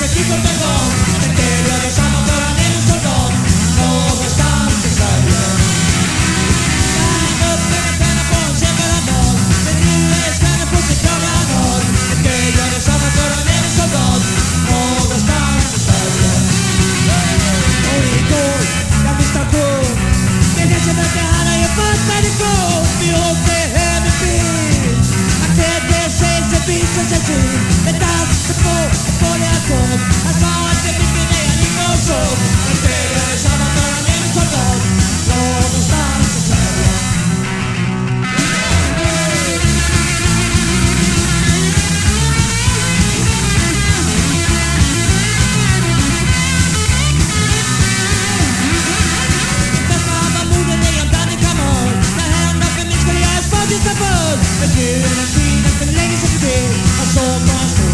Francisco And I'm free, nothing ladies in the bed. I saw my